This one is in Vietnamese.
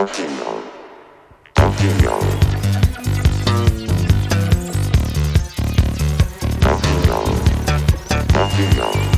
Delphino. Delphino. Delphino. Delphino.